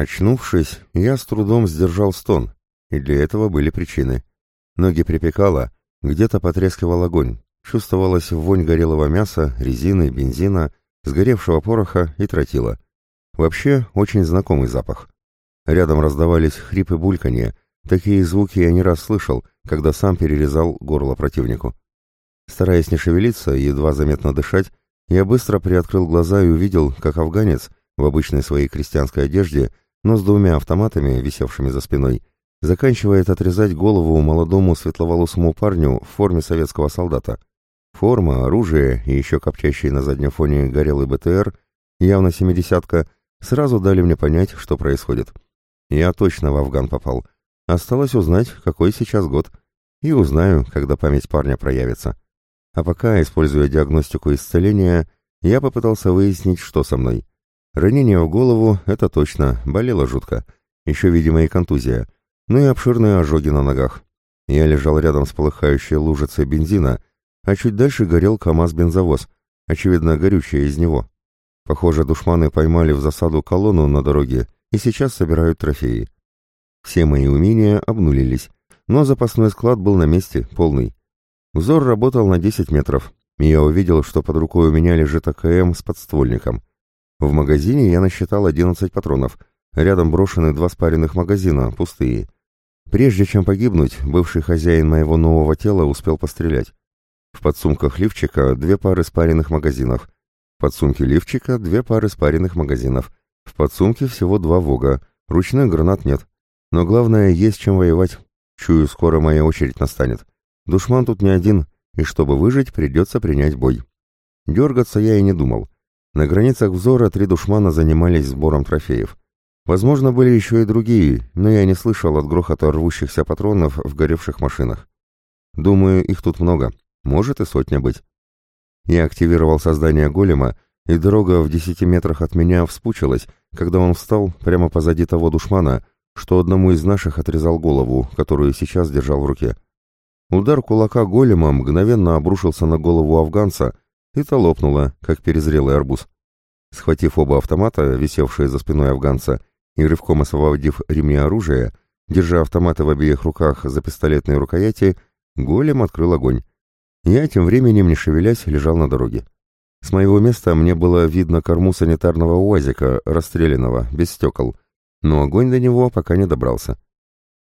Очнувшись, я с трудом сдержал стон, и для этого были причины. Ноги припекало, где-то потрескивал огонь, чувствовалась вонь горелого мяса, резины, бензина, сгоревшего пороха и тротила. Вообще, очень знакомый запах. Рядом раздавались хрипы бульканье, такие звуки я не раз слышал, когда сам перерезал горло противнику. Стараясь не шевелиться и едва заметно дышать, я быстро приоткрыл глаза и увидел, как афганец в обычной своей крестьянской одежде, но с двумя автоматами, висевшими за спиной, заканчивает отрезать голову молодому светловолосому парню в форме советского солдата. Форма, оружие и еще коптящий на заднем фоне горелый БТР, явно семидесятка, сразу дали мне понять, что происходит. Я точно в Афган попал. Осталось узнать, какой сейчас год. И узнаю, когда память парня проявится. А пока, используя диагностику исцеления, я попытался выяснить, что со мной. Ранение в голову — это точно, болело жутко. Еще, видимо, и контузия. Ну и обширные ожоги на ногах. Я лежал рядом с полыхающей лужицей бензина, а чуть дальше горел КАМАЗ-бензовоз, очевидно, горючее из него. Похоже, душманы поймали в засаду колонну на дороге и сейчас собирают трофеи. Все мои умения обнулились, но запасной склад был на месте, полный. Взор работал на 10 метров, и я увидел, что под рукой у меня лежит АКМ с подствольником. В магазине я насчитал 11 патронов, рядом брошены два спаренных магазина, пустые. Прежде чем погибнуть, бывший хозяин моего нового тела успел пострелять. В подсумках лифчика две пары спаренных магазинов. В подсумке лифчика две пары спаренных магазинов. В подсумке всего два ВОГа. Ручных гранат нет. Но главное, есть чем воевать. Чую, скоро моя очередь настанет. Душман тут не один, и чтобы выжить, придется принять бой. Дергаться я и не думал. На границах взора три душмана занимались сбором трофеев. Возможно, были еще и другие, но я не слышал от грохота рвущихся патронов в горевших машинах. Думаю, их тут много, может и сотня быть. Я активировал создание голема, и дорога в десяти метрах от меня вспучилась, когда он встал прямо позади того душмана, что одному из наших отрезал голову, которую сейчас держал в руке. Удар кулака голема мгновенно обрушился на голову афганца, и то лопнула, как перезрелый арбуз. Схватив оба автомата, висевшие за спиной афганца, и рывком освободив ремни оружия, держа автоматы в обеих руках за пистолетные рукояти, голем открыл огонь. Я тем временем, не шевелясь, лежал на дороге. С моего места мне было видно корму санитарного УАЗика, расстрелянного, без стекол, но огонь до него пока не добрался.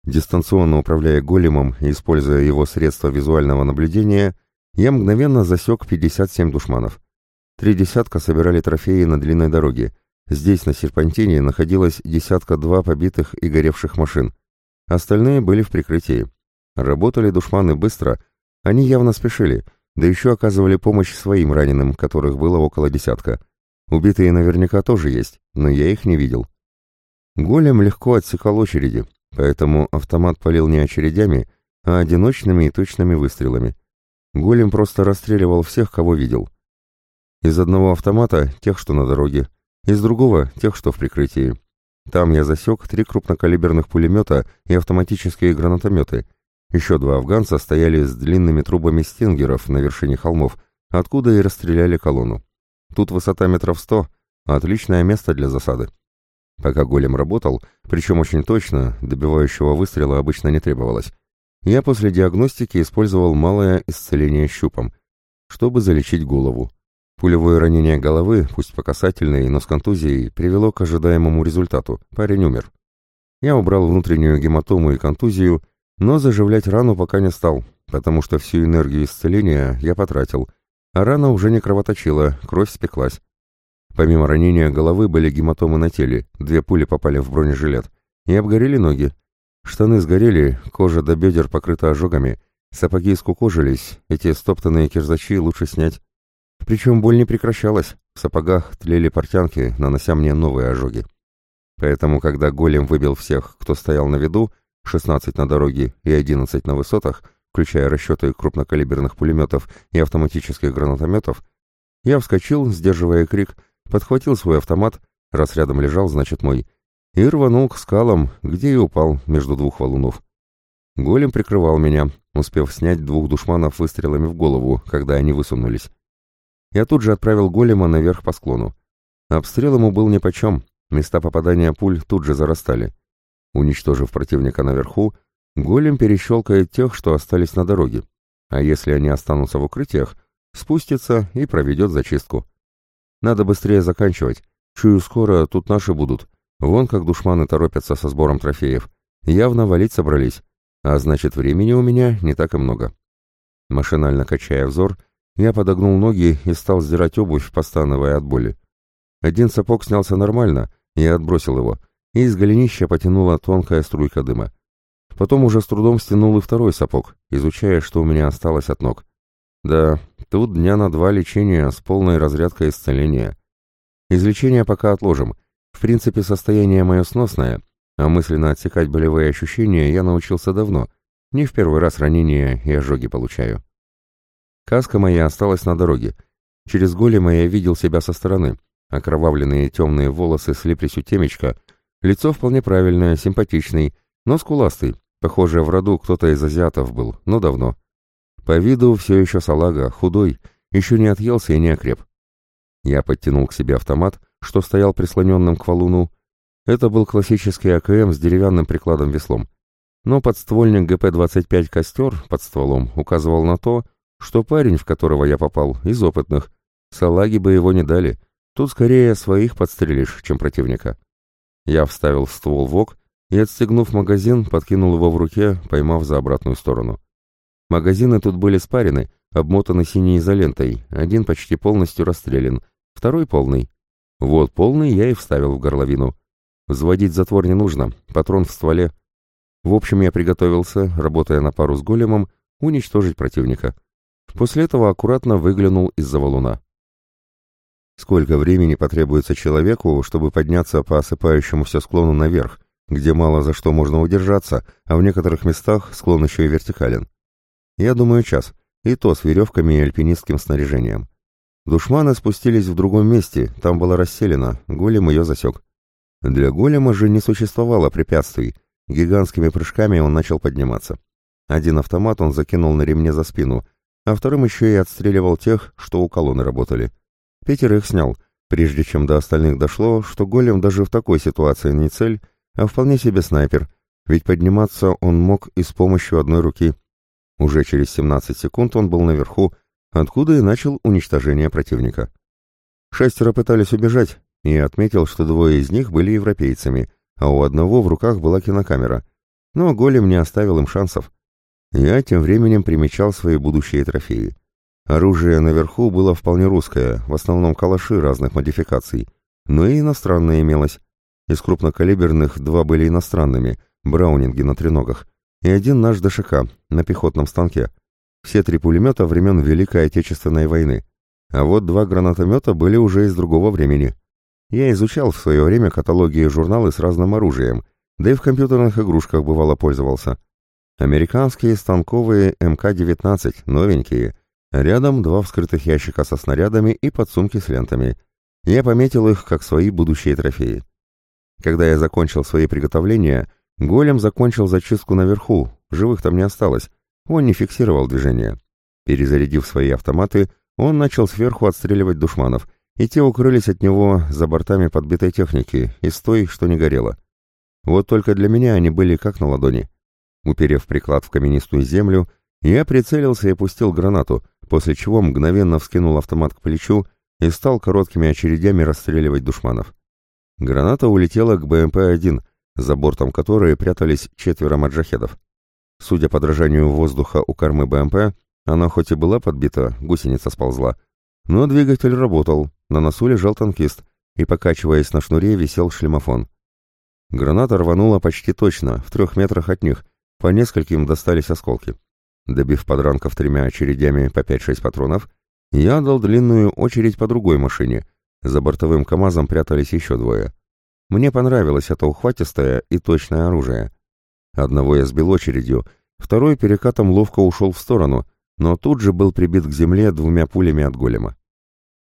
Дистанционно управляя големом и используя его средства визуального наблюдения, я мгновенно засек 57 душманов. Три десятка собирали трофеи на длинной дороге. Здесь, на серпантине, находилось десятка-два побитых и горевших машин. Остальные были в прикрытии. Работали душманы быстро, они явно спешили, да еще оказывали помощь своим раненым, которых было около десятка. Убитые наверняка тоже есть, но я их не видел. Голем легко отсекал очереди, поэтому автомат палил не очередями, а одиночными и точными выстрелами. Голем просто расстреливал всех, кого видел. Из одного автомата — тех, что на дороге, из другого — тех, что в прикрытии. Там я засек три крупнокалиберных пулемета и автоматические гранатометы. Еще два афганца стояли с длинными трубами стингеров на вершине холмов, откуда и расстреляли колонну. Тут высота метров сто, отличное место для засады. Пока голем работал, причем очень точно, добивающего выстрела обычно не требовалось, я после диагностики использовал малое исцеление щупом, чтобы залечить голову. Пулевое ранение головы, пусть по касательной, но с контузией, привело к ожидаемому результату. Парень умер. Я убрал внутреннюю гематому и контузию, но заживлять рану пока не стал, потому что всю энергию исцеления я потратил, а рана уже не кровоточила, кровь спеклась. Помимо ранения головы были гематомы на теле, две пули попали в бронежилет, и обгорели ноги, Штаны сгорели, кожа до бедер покрыта ожогами, сапоги скукожились, эти стоптанные кирзачи лучше снять. Причем боль не прекращалась, в сапогах тлели портянки, нанося мне новые ожоги. Поэтому, когда голем выбил всех, кто стоял на виду, 16 на дороге и 11 на высотах, включая расчеты крупнокалиберных пулеметов и автоматических гранатометов, я вскочил, сдерживая крик, подхватил свой автомат, раз рядом лежал, значит мой, и рванул к скалам, где и упал между двух валунов. Голем прикрывал меня, успев снять двух душманов выстрелами в голову, когда они высунулись. Я тут же отправил голема наверх по склону. Обстрел ему был нипочем, Места попадания пуль тут же зарастали. Уничтожив противника наверху, голем перещелкает тех, что остались на дороге. А если они останутся в укрытиях, спустится и проведет зачистку. Надо быстрее заканчивать. Чую, скоро тут наши будут. Вон как душманы торопятся со сбором трофеев. Явно валить собрались. А значит, времени у меня не так и много. Машинально качая взор, я подогнул ноги и стал сдирать обувь, постановая от боли. Один сапог снялся нормально, я отбросил его, и из голенища потянула тонкая струйка дыма. Потом уже с трудом стянул и второй сапог, изучая, что у меня осталось от ног. Да, тут дня на два лечения с полной разрядкой исцеления. Излечение пока отложим. В принципе, состояние мое сносное, а мысленно отсекать болевые ощущения я научился давно. Не в первый раз ранения и ожоги получаю. Каска моя осталась на дороге. Через голема я видел себя со стороны. Окровавленные темные волосы слиплись у темечка. Лицо вполне правильное, симпатичный, но скуластый. Похоже, в роду кто-то из азиатов был, но давно. По виду все еще салага, худой, еще не отъелся и не окреп. Я подтянул к себе автомат, что стоял прислоненным к валуну. Это был классический АКМ с деревянным прикладом-веслом. Но подствольник ГП-25 «Костер» под стволом указывал на то, что парень, в которого я попал, из опытных. Салаги бы его не дали. Тут скорее своих подстрелишь, чем противника. Я вставил ствол в ок и, отстегнув магазин, подкинул его в руке, поймав за обратную сторону. Магазины тут были спарены, обмотаны синей изолентой, один почти полностью расстрелян, второй полный. Вот полный я и вставил в горловину. Взводить затвор не нужно, патрон в стволе. В общем, я приготовился, работая на пару с големом, уничтожить противника. После этого аккуратно выглянул из-за валуна. Сколько времени потребуется человеку, чтобы подняться по осыпающемуся склону наверх, где мало за что можно удержаться, а в некоторых местах склон еще и вертикален? Я думаю, час, и то с веревками и альпинистским снаряжением. Душманы спустились в другом месте, там была расселена, голем ее засек. Для голема же не существовало препятствий, гигантскими прыжками он начал подниматься. Один автомат он закинул на ремне за спину, а вторым еще и отстреливал тех, что у колонны работали. Пятерых снял, прежде чем до остальных дошло, что голем даже в такой ситуации не цель, а вполне себе снайпер, ведь подниматься он мог и с помощью одной руки. Уже через 17 секунд он был наверху, откуда и начал уничтожение противника. Шестеро пытались убежать, и отметил, что двое из них были европейцами, а у одного в руках была кинокамера. Но голем не оставил им шансов. Я тем временем примечал свои будущие трофеи. Оружие наверху было вполне русское, в основном калаши разных модификаций, но и иностранное имелось. Из крупнокалиберных два были иностранными, браунинги на треногах, и один наш ДШК на пехотном станке. Все три пулемета времен Великой Отечественной войны. А вот два гранатомета были уже из другого времени. Я изучал в свое время каталоги и журналы с разным оружием, да и в компьютерных игрушках бывало пользовался. Американские станковые МК-19, новенькие. Рядом два вскрытых ящика со снарядами и подсумки с лентами. Я пометил их как свои будущие трофеи. Когда я закончил свои приготовления, голем закончил зачистку наверху, живых там не осталось. Он не фиксировал движение. Перезарядив свои автоматы, он начал сверху отстреливать душманов, и те укрылись от него за бортами подбитой техники, из той, что не горело. Вот только для меня они были как на ладони. Уперев приклад в каменистую землю, я прицелился и пустил гранату, после чего мгновенно вскинул автомат к плечу и стал короткими очередями расстреливать душманов. Граната улетела к БМП-1, за бортом которой прятались четверо маджахедов. Судя по дрожанию воздуха у кормы БМП, она хоть и была подбита, гусеница сползла, но двигатель работал, на носу лежал танкист, и, покачиваясь на шнуре, висел шлемофон. Граната рванула почти точно, в трех метрах от них, по нескольким достались осколки. Добив подранков тремя очередями по 5-6 патронов, я дал длинную очередь по другой машине. За бортовым КАМАЗом прятались еще двое. Мне понравилось это ухватистое и точное оружие. Одного я сбил очередью, второй перекатом ловко ушел в сторону, но тут же был прибит к земле двумя пулями от голема.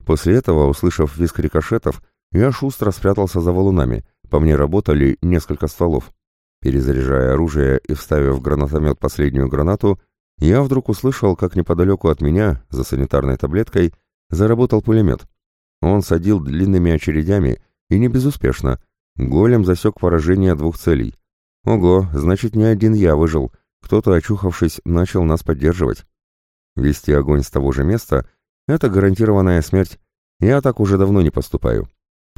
После этого, услышав визг рикошетов, я шустро спрятался за валунами, по мне работали несколько стволов. Перезаряжая оружие и вставив в гранатомет последнюю гранату, я вдруг услышал, как неподалеку от меня, за санитарной таблеткой, заработал пулемет. Он садил длинными очередями, и не безуспешно, Голем засек поражение двух целей. Ого, значит, не один я выжил. Кто-то, очухавшись, начал нас поддерживать. Вести огонь с того же места — это гарантированная смерть. Я так уже давно не поступаю.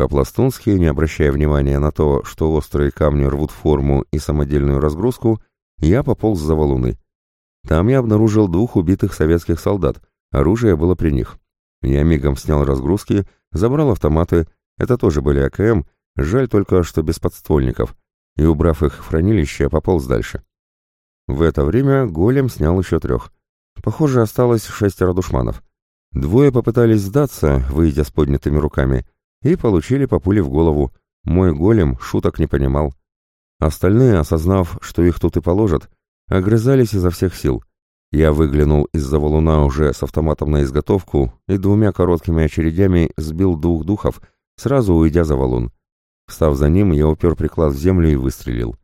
По-пластунски, не обращая внимания на то, что острые камни рвут форму и самодельную разгрузку, я пополз за валуны. Там я обнаружил двух убитых советских солдат, оружие было при них. Я мигом снял разгрузки, забрал автоматы, это тоже были АКМ, жаль только, что без подствольников, и, убрав их в хранилище, пополз дальше. В это время голем снял еще трех. Похоже, осталось шестеро душманов. Двое попытались сдаться, выйдя с поднятыми руками, и получили по пуле в голову. Мой голем шуток не понимал. Остальные, осознав, что их тут и положат, огрызались изо всех сил. Я выглянул из-за валуна уже с автоматом на изготовку и двумя короткими очередями сбил двух духов, сразу уйдя за валун. Встав за ним, я упер приклад в землю и выстрелил.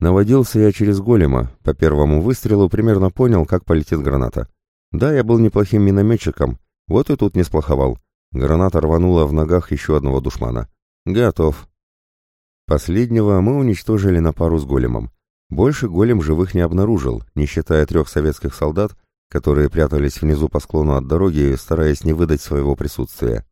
Наводился я через голема, по первому выстрелу примерно понял, как полетит граната. Да, я был неплохим минометчиком, вот и тут не сплоховал. Граната рванула в ногах еще одного душмана. Готов. Последнего мы уничтожили на пару с големом. Больше голем живых не обнаружил, не считая трех советских солдат, которые прятались внизу по склону от дороги, стараясь не выдать своего присутствия.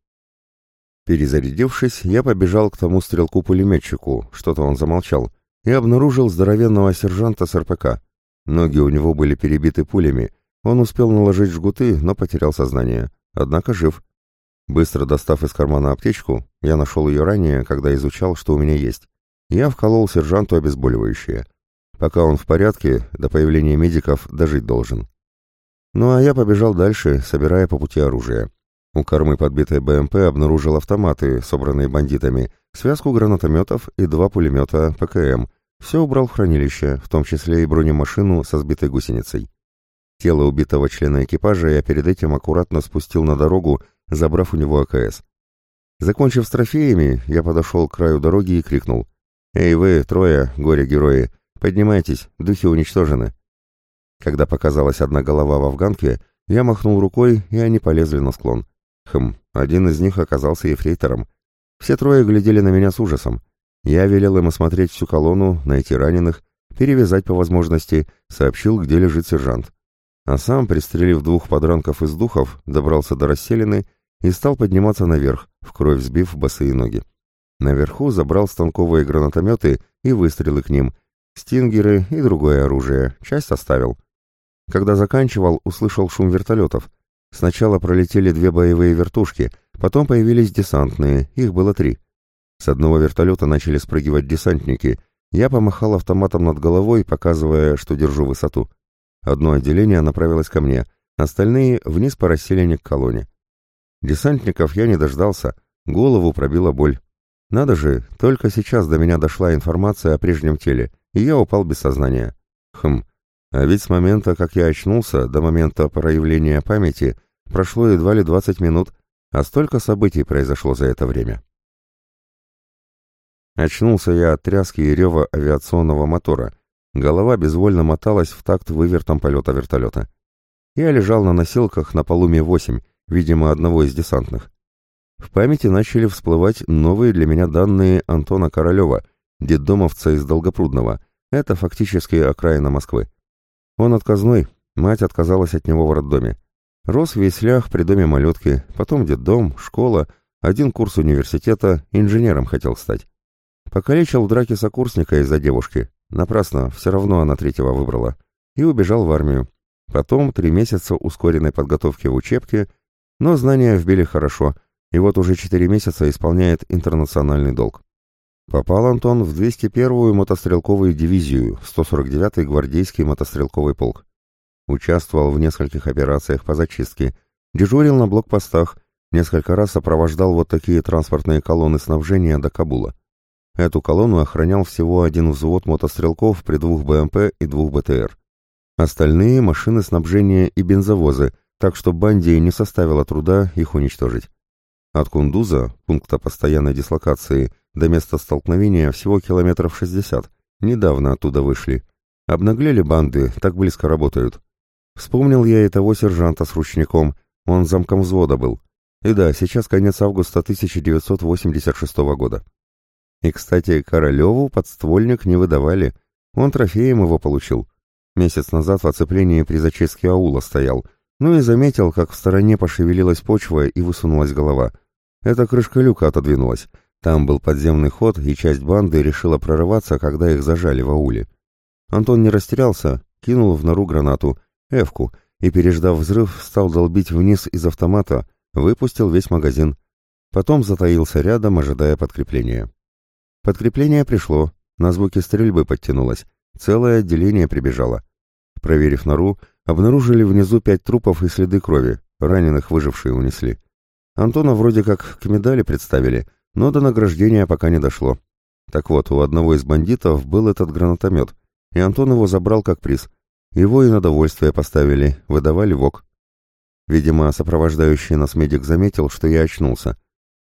Перезарядившись, я побежал к тому стрелку-пулеметчику, что-то он замолчал, и обнаружил здоровенного сержанта с РПК. Ноги у него были перебиты пулями, он успел наложить жгуты, но потерял сознание, однако жив. Быстро достав из кармана аптечку, я нашел ее ранее, когда изучал, что у меня есть. Я вколол сержанту обезболивающее. Пока он в порядке, до появления медиков дожить должен. Ну а я побежал дальше, собирая по пути оружие. У кормы подбитой БМП обнаружил автоматы, собранные бандитами, связку гранатометов и два пулемета ПКМ. Все убрал в хранилище, в том числе и бронемашину со сбитой гусеницей. Тело убитого члена экипажа я перед этим аккуратно спустил на дорогу, забрав у него АКС. Закончив с трофеями, я подошел к краю дороги и крикнул. «Эй вы, трое, горе-герои, Поднимайтесь, духи уничтожены. Когда показалась одна голова в афганке, я махнул рукой, и они полезли на склон. Хм, один из них оказался ефрейтором. Все трое глядели на меня с ужасом. Я велел им осмотреть всю колонну, найти раненых, перевязать по возможности, сообщил, где лежит сержант. А сам, пристрелив двух подранков из духов, добрался до расселины и стал подниматься наверх, в кровь сбив босые ноги. Наверху забрал станковые гранатометы и выстрелы к ним — стингеры и другое оружие, часть оставил. Когда заканчивал, услышал шум вертолетов. Сначала пролетели две боевые вертушки, потом появились десантные, их было три. С одного вертолета начали спрыгивать десантники. Я помахал автоматом над головой, показывая, что держу высоту. Одно отделение направилось ко мне, остальные — вниз по расселению к колонне. Десантников я не дождался, голову пробила боль. Надо же, только сейчас до меня дошла информация о прежнем теле — и я упал без сознания. Хм, а ведь с момента, как я очнулся, до момента проявления памяти, прошло едва ли 20 минут, а столько событий произошло за это время. Очнулся я от тряски и рева авиационного мотора. Голова безвольно моталась в такт вывертом полета вертолета. Я лежал на носилках на полу Ми-8, видимо, одного из десантных. В памяти начали всплывать новые для меня данные Антона Королева, детдомовца из Долгопрудного, это фактически окраина Москвы. Он отказной, мать отказалась от него в роддоме. Рос в Веслях при доме малютки, потом детдом, школа, один курс университета, инженером хотел стать. Покалечил в драке сокурсника из-за девушки. Напрасно, все равно она третьего выбрала. И убежал в армию. Потом три месяца ускоренной подготовки в учебке, но знания вбили хорошо, и вот уже четыре месяца исполняет интернациональный долг. Попал Антон в 201-ю мотострелковую дивизию, 149-й гвардейский мотострелковый полк. Участвовал в нескольких операциях по зачистке, дежурил на блокпостах, несколько раз сопровождал вот такие транспортные колонны снабжения до Кабула. Эту колонну охранял всего один взвод мотострелков при двух БМП и двух БТР. Остальные — машины снабжения и бензовозы, так что банде не составило труда их уничтожить. От Кундуза, пункта постоянной дислокации, до места столкновения всего километров 60. Недавно оттуда вышли. Обнаглели банды, так близко работают. Вспомнил я и того сержанта с ручником, он замком взвода был. И да, сейчас конец августа 1986 года. И, кстати, Королеву подствольник не выдавали. Он трофеем его получил. Месяц назад в оцеплении при зачистке аула стоял. Ну и заметил, как в стороне пошевелилась почва и высунулась голова. Эта крышка люка отодвинулась. Там был подземный ход, и часть банды решила прорываться, когда их зажали в ауле. Антон не растерялся, кинул в нору гранату, эвку, и, переждав взрыв, стал долбить вниз из автомата, выпустил весь магазин. Потом затаился рядом, ожидая подкрепления. Подкрепление пришло, на звуки стрельбы подтянулось, целое отделение прибежало. Проверив нору, обнаружили внизу пять трупов и следы крови, раненых выжившие унесли. Антона вроде как к медали представили, но до награждения пока не дошло. Так вот, у одного из бандитов был этот гранатомет, и Антон его забрал как приз. Его и на довольствие поставили, выдавали ВОК. Видимо, сопровождающий нас медик заметил, что я очнулся.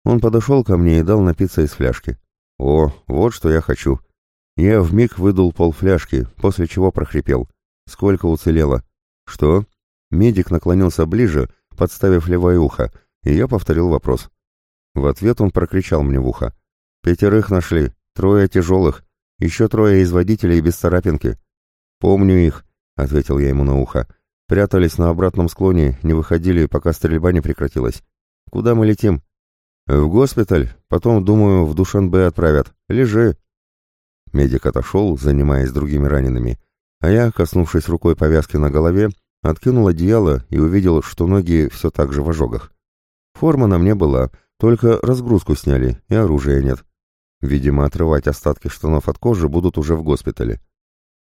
Он подошел ко мне и дал напиться из фляжки. О, вот что я хочу. Я вмиг выдул полфляжки, после чего прохрипел. Сколько уцелело? Что? Медик наклонился ближе, подставив левое ухо, и я повторил вопрос. В ответ он прокричал мне в ухо. «Пятерых нашли, трое тяжелых, еще трое из водителей без царапинки». «Помню их», — ответил я ему на ухо. «Прятались на обратном склоне, не выходили, пока стрельба не прекратилась. Куда мы летим?» «В госпиталь, потом, думаю, в Душанбе отправят. Лежи». Медик отошел, занимаясь другими ранеными, а я, коснувшись рукой повязки на голове, откинул одеяло и увидел, что ноги все так же в ожогах. Форма на мне была, только разгрузку сняли, и оружия нет. Видимо, отрывать остатки штанов от кожи будут уже в госпитале.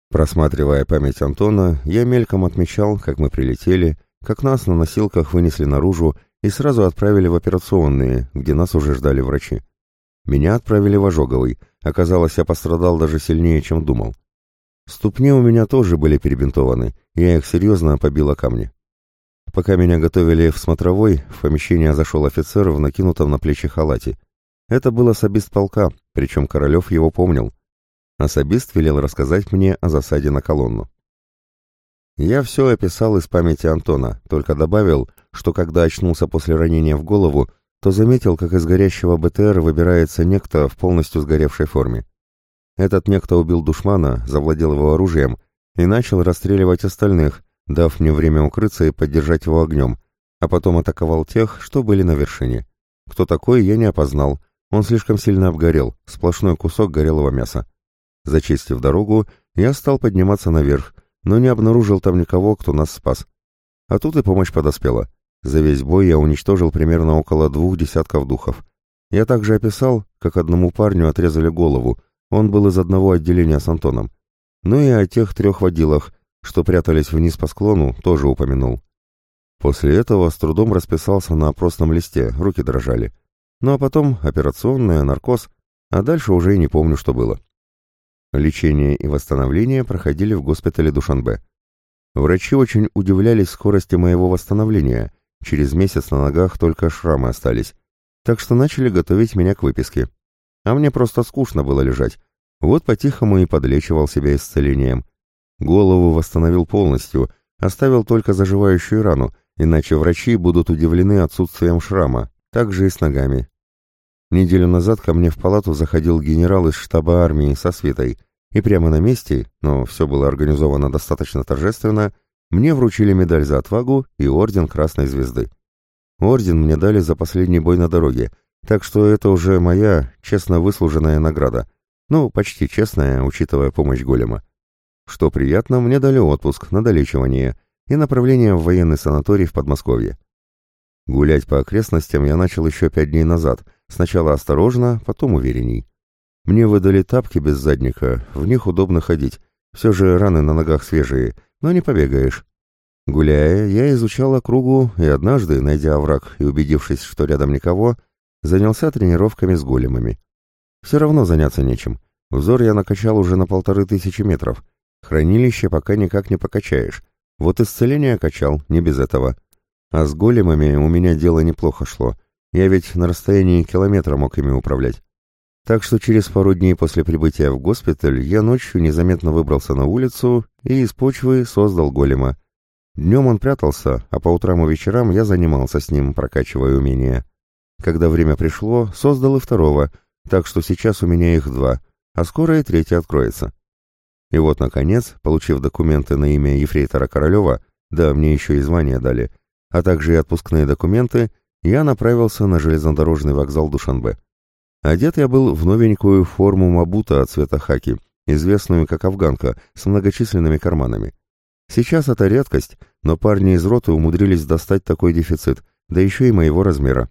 Просматривая память Антона, я мельком отмечал, как мы прилетели, как нас на носилках вынесли наружу и сразу отправили в операционные, где нас уже ждали врачи. Меня отправили в ожоговый. Оказалось, я пострадал даже сильнее, чем думал. Ступни у меня тоже были перебинтованы, я их серьезно побила камни. Пока меня готовили в смотровой, в помещение зашел офицер в накинутом на плечи халате. Это был особист полка, причем Королев его помнил. Особист велел рассказать мне о засаде на колонну. Я все описал из памяти Антона, только добавил, что когда очнулся после ранения в голову, то заметил, как из горящего БТР выбирается некто в полностью сгоревшей форме. Этот некто убил душмана, завладел его оружием и начал расстреливать остальных, дав мне время укрыться и поддержать его огнем, а потом атаковал тех, что были на вершине. Кто такой, я не опознал. Он слишком сильно обгорел, сплошной кусок горелого мяса. Зачистив дорогу, я стал подниматься наверх, но не обнаружил там никого, кто нас спас. А тут и помощь подоспела. За весь бой я уничтожил примерно около двух десятков духов. Я также описал, как одному парню отрезали голову, он был из одного отделения с Антоном. Ну и о тех трех водилах, что прятались вниз по склону, тоже упомянул. После этого с трудом расписался на опросном листе, руки дрожали. Ну а потом операционная, наркоз, а дальше уже и не помню, что было. Лечение и восстановление проходили в госпитале Душанбе. Врачи очень удивлялись скорости моего восстановления, через месяц на ногах только шрамы остались, так что начали готовить меня к выписке. А мне просто скучно было лежать. Вот по-тихому и подлечивал себя исцелением. Голову восстановил полностью, оставил только заживающую рану, иначе врачи будут удивлены отсутствием шрама, так же и с ногами. Неделю назад ко мне в палату заходил генерал из штаба армии со свитой, и прямо на месте, но все было организовано достаточно торжественно, мне вручили медаль за отвагу и орден Красной Звезды. Орден мне дали за последний бой на дороге, так что это уже моя честно выслуженная награда. Ну, почти честная, учитывая помощь голема. Что приятно, мне дали отпуск на долечивание и направление в военный санаторий в Подмосковье. Гулять по окрестностям я начал еще пять дней назад, сначала осторожно, потом уверенней. Мне выдали тапки без задника, в них удобно ходить, все же раны на ногах свежие, но не побегаешь. Гуляя, я изучал округу и однажды, найдя овраг и убедившись, что рядом никого, занялся тренировками с големами. Все равно заняться нечем. Взор я накачал уже на полторы тысячи метров. Хранилище пока никак не покачаешь. Вот исцеление качал, не без этого. А с големами у меня дело неплохо шло. Я ведь на расстоянии километра мог ими управлять. Так что через пару дней после прибытия в госпиталь я ночью незаметно выбрался на улицу и из почвы создал голема. Днем он прятался, а по утрам и вечерам я занимался с ним, прокачивая умения. Когда время пришло, создал и второго, так что сейчас у меня их два, а скоро и третий откроется. И вот, наконец, получив документы на имя Ефрейтора Королева, да, мне еще и звание дали, а также и отпускные документы, я направился на железнодорожный вокзал Душанбе. Одет я был в новенькую форму мабута цвета хаки, известную как афганка, с многочисленными карманами. Сейчас это редкость, но парни из роты умудрились достать такой дефицит, да еще и моего размера.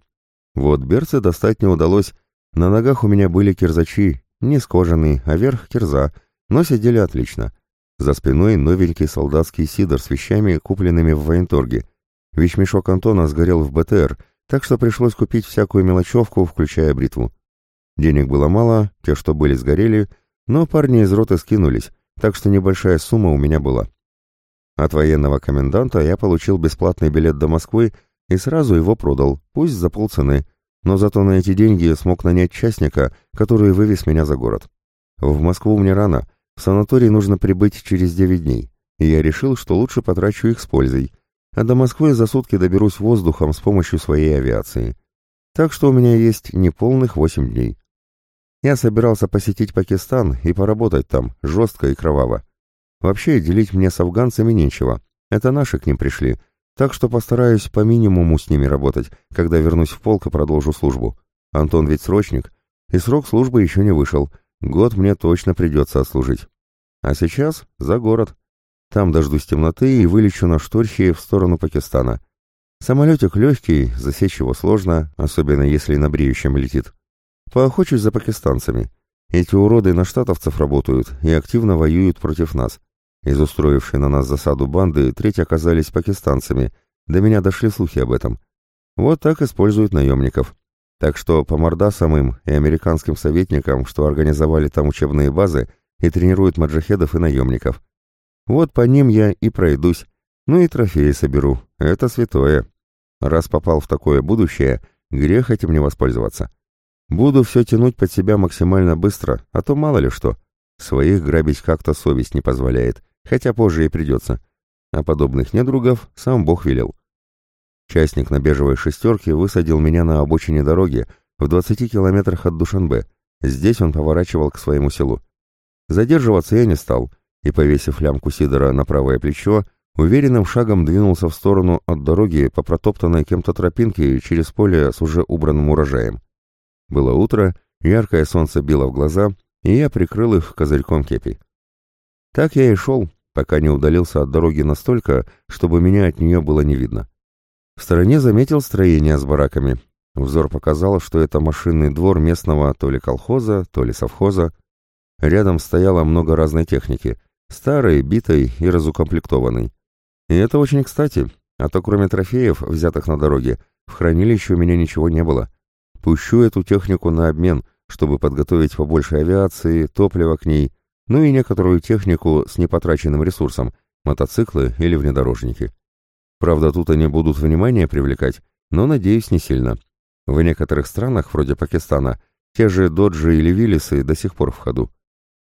Вот берцы достать не удалось, на ногах у меня были кирзачи, не скожаные, а верх кирза, но сидели отлично. За спиной новенький солдатский сидор с вещами, купленными в военторге. Вещмешок Антона сгорел в БТР, так что пришлось купить всякую мелочевку, включая бритву. Денег было мало, те, что были, сгорели, но парни из роты скинулись, так что небольшая сумма у меня была. От военного коменданта я получил бесплатный билет до Москвы и сразу его продал, пусть за полцены, но зато на эти деньги смог нанять частника, который вывез меня за город. В Москву мне рано, в санаторий нужно прибыть через 9 дней, и я решил, что лучше потрачу их с пользой, а до Москвы за сутки доберусь воздухом с помощью своей авиации. Так что у меня есть неполных 8 дней. Я собирался посетить Пакистан и поработать там, жестко и кроваво. Вообще, делить мне с афганцами нечего. Это наши к ним пришли. Так что постараюсь по минимуму с ними работать, когда вернусь в полк и продолжу службу. Антон ведь срочник, и срок службы еще не вышел. Год мне точно придется отслужить. А сейчас за город. Там дождусь темноты и вылечу на шторхе в сторону Пакистана. Самолетик легкий, засечь его сложно, особенно если на бреющем летит. Поохочусь за пакистанцами. Эти уроды на штатовцев работают и активно воюют против нас. Из устроившей на нас засаду банды треть оказались пакистанцами. До меня дошли слухи об этом. Вот так используют наемников. Так что по мордасам им и американским советникам, что организовали там учебные базы и тренируют маджахедов и наемников. Вот по ним я и пройдусь. Ну и трофеи соберу. Это святое. Раз попал в такое будущее, грех этим не воспользоваться. Буду все тянуть под себя максимально быстро, а то мало ли что. Своих грабить как-то совесть не позволяет, хотя позже и придется. А подобных недругов сам Бог велел. Частник на бежевой шестерке высадил меня на обочине дороги в 20 километрах от Душанбе. Здесь он поворачивал к своему селу. Задерживаться я не стал, и, повесив лямку Сидора на правое плечо, уверенным шагом двинулся в сторону от дороги по протоптанной кем-то тропинке через поле с уже убранным урожаем. Было утро, яркое солнце било в глаза, и я прикрыл их козырьком кепи. Так я и шел, пока не удалился от дороги настолько, чтобы меня от нее было не видно. В стороне заметил строение с бараками. Взор показал, что это машинный двор местного то ли колхоза, то ли совхоза. Рядом стояло много разной техники, старой, битой и разукомплектованной. И это очень кстати, а то кроме трофеев, взятых на дороге, в хранилище у меня ничего не было. Пущу эту технику на обмен, чтобы подготовить побольше авиации, топлива к ней, ну и некоторую технику с непотраченным ресурсом, мотоциклы или внедорожники. Правда, тут они будут внимание привлекать, но, надеюсь, не сильно. В некоторых странах, вроде Пакистана, те же доджи или виллисы до сих пор в ходу.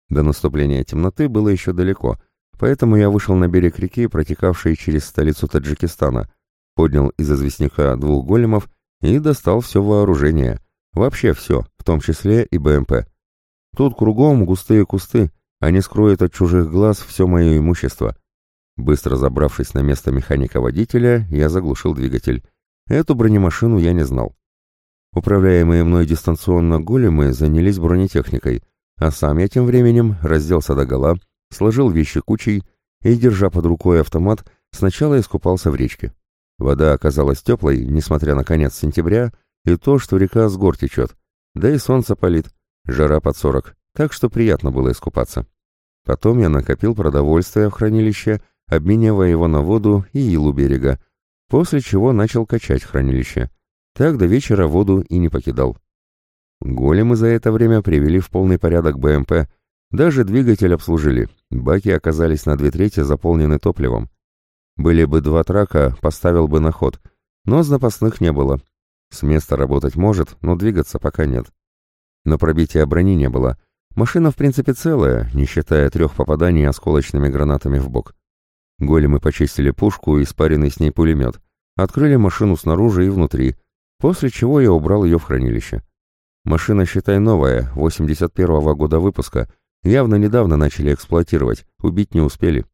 До наступления темноты было еще далеко, поэтому я вышел на берег реки, протекавшей через столицу Таджикистана, поднял из известняка двух големов и достал все вооружение. Вообще все, в том числе и БМП. Тут кругом густые кусты, они скроют от чужих глаз все мое имущество. Быстро забравшись на место механика-водителя, я заглушил двигатель. Эту бронемашину я не знал. Управляемые мной дистанционно големы занялись бронетехникой, а сам я тем временем разделся догола, сложил вещи кучей и, держа под рукой автомат, сначала искупался в речке. Вода оказалась теплой, несмотря на конец сентября, и то, что река с гор течет. Да и солнце палит, жара под сорок, так что приятно было искупаться. Потом я накопил продовольствие в хранилище, обменивая его на воду и илу берега, после чего начал качать хранилище. Так до вечера воду и не покидал. Големы за это время привели в полный порядок БМП, даже двигатель обслужили, баки оказались на две трети заполнены топливом. Были бы два трака, поставил бы на ход, но запасных не было. С места работать может, но двигаться пока нет. Но пробития брони не было. Машина в принципе целая, не считая трех попаданий осколочными гранатами в бок. Големы почистили пушку и спаренный с ней пулемет. Открыли машину снаружи и внутри, после чего я убрал ее в хранилище. Машина, считай, новая, 81-го года выпуска. Явно недавно начали эксплуатировать, убить не успели.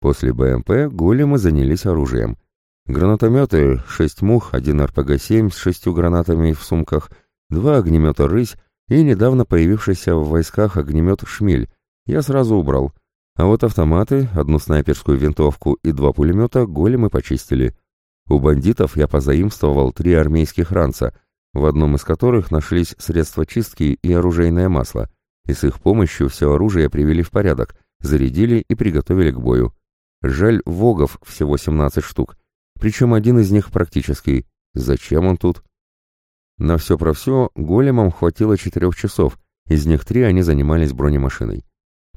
После БМП големы занялись оружием. Гранатометы, 6 мух, один РПГ-7 с шестью гранатами в сумках, два огнемета «Рысь» и недавно появившийся в войсках огнемет «Шмель». Я сразу убрал. А вот автоматы, одну снайперскую винтовку и два пулемета големы почистили. У бандитов я позаимствовал три армейских ранца, в одном из которых нашлись средства чистки и оружейное масло, и с их помощью все оружие привели в порядок, зарядили и приготовили к бою. Жаль, вогов всего 17 штук, причем один из них практический. Зачем он тут? На все про все големам хватило четырех часов, из них три они занимались бронемашиной.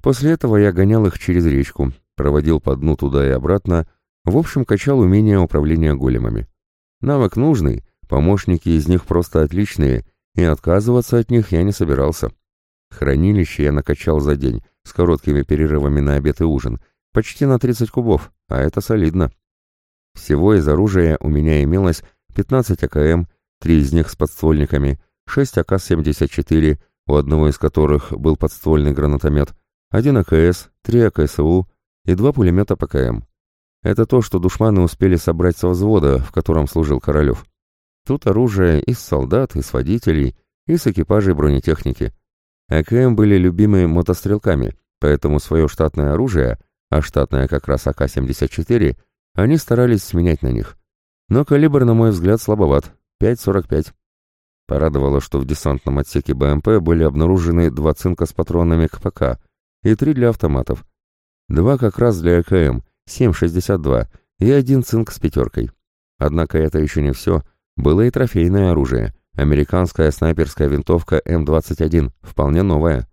После этого я гонял их через речку, проводил по дну туда и обратно, в общем, качал умение управления големами. Навык нужный, помощники из них просто отличные, и отказываться от них я не собирался. Хранилище я накачал за день, с короткими перерывами на обед и ужин, почти на 30 кубов, а это солидно. Всего из оружия у меня имелось 15 АКМ, три из них с подствольниками, 6 АК-74, у одного из которых был подствольный гранатомет, один АКС, три АКСУ и два пулемета ПКМ. Это то, что душманы успели собрать со взвода, в котором служил Королев. Тут оружие из солдат, из водителей, и с экипажей бронетехники. АКМ были любимы мотострелками, поэтому свое штатное оружие, а штатное как раз АК-74, они старались сменять на них. Но калибр, на мой взгляд, слабоват, 5,45. Порадовало, что в десантном отсеке БМП были обнаружены два цинка с патронами к ПК и три для автоматов. Два как раз для АКМ, 7,62 и один цинк с пятеркой. Однако это еще не все. Было и трофейное оружие. Американская снайперская винтовка М-21, вполне новая.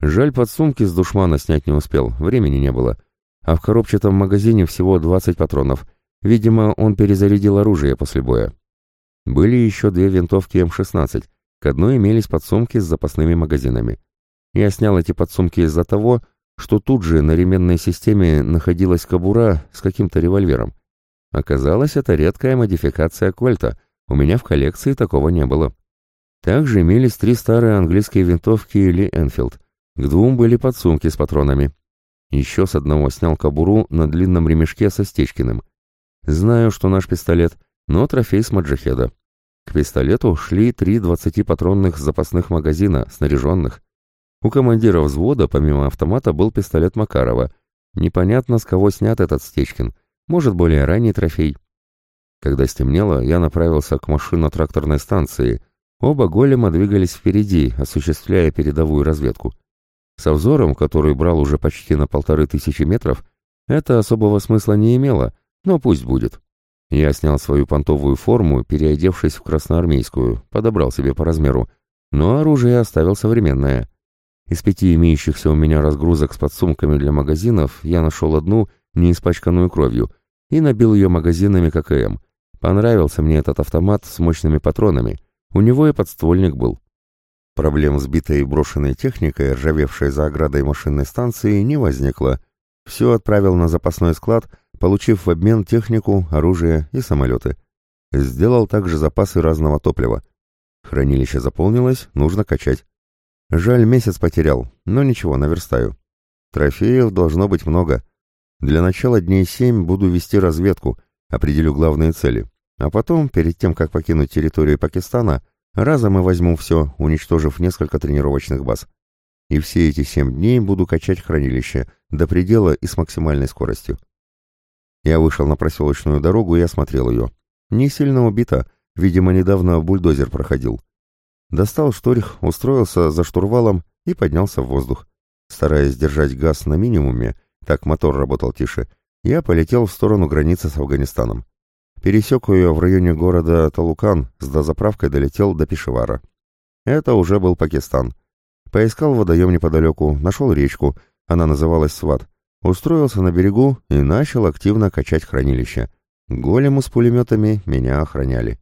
Жаль, подсумки с душмана снять не успел, времени не было. А в коробчатом магазине всего 20 патронов. Видимо, он перезарядил оружие после боя. Были еще две винтовки М-16. К одной имелись подсумки с запасными магазинами. Я снял эти подсумки из-за того, что тут же на ременной системе находилась кобура с каким-то револьвером. Оказалось, это редкая модификация Кольта, у меня в коллекции такого не было. Также имелись три старые английские винтовки Ли Энфилд, к двум были подсумки с патронами. Еще с одного снял кобуру на длинном ремешке со Стечкиным. Знаю, что наш пистолет, но трофей с Маджихеда. К пистолету шли три 20-патронных запасных магазина, снаряженных. У командира взвода помимо автомата был пистолет Макарова. Непонятно, с кого снят этот Стечкин. Может, более ранний трофей. Когда стемнело, я направился к машино-тракторной станции. Оба голема двигались впереди, осуществляя передовую разведку. Со взором, который брал уже почти на полторы тысячи метров, это особого смысла не имело, но пусть будет. Я снял свою понтовую форму, переодевшись в красноармейскую, подобрал себе по размеру, но оружие оставил современное. Из пяти имеющихся у меня разгрузок с подсумками для магазинов я нашел одну, не испачканную кровью, и набил ее магазинами ККМ. Понравился мне этот автомат с мощными патронами. У него и подствольник был. Проблем с битой и брошенной техникой, ржавевшей за оградой машинной станции, не возникло. Все отправил на запасной склад, получив в обмен технику, оружие и самолеты. Сделал также запасы разного топлива. Хранилище заполнилось, нужно качать. Жаль, месяц потерял, но ничего, наверстаю. Трофеев должно быть много. Для начала дней семь буду вести разведку, определю главные цели. А потом, перед тем, как покинуть территорию Пакистана, разом и возьму все, уничтожив несколько тренировочных баз. И все эти семь дней буду качать хранилище до предела и с максимальной скоростью. Я вышел на проселочную дорогу и осмотрел ее. Не сильно убита, видимо, недавно бульдозер проходил. Достал шторх, устроился за штурвалом и поднялся в воздух. Стараясь держать газ на минимуме, так мотор работал тише, я полетел в сторону границы с Афганистаном. Пересек ее в районе города Талукан, с дозаправкой долетел до Пешевара. Это уже был Пакистан. Поискал водоем неподалеку, нашел речку, она называлась Сват. Устроился на берегу и начал активно качать хранилище. Голему с пулеметами меня охраняли.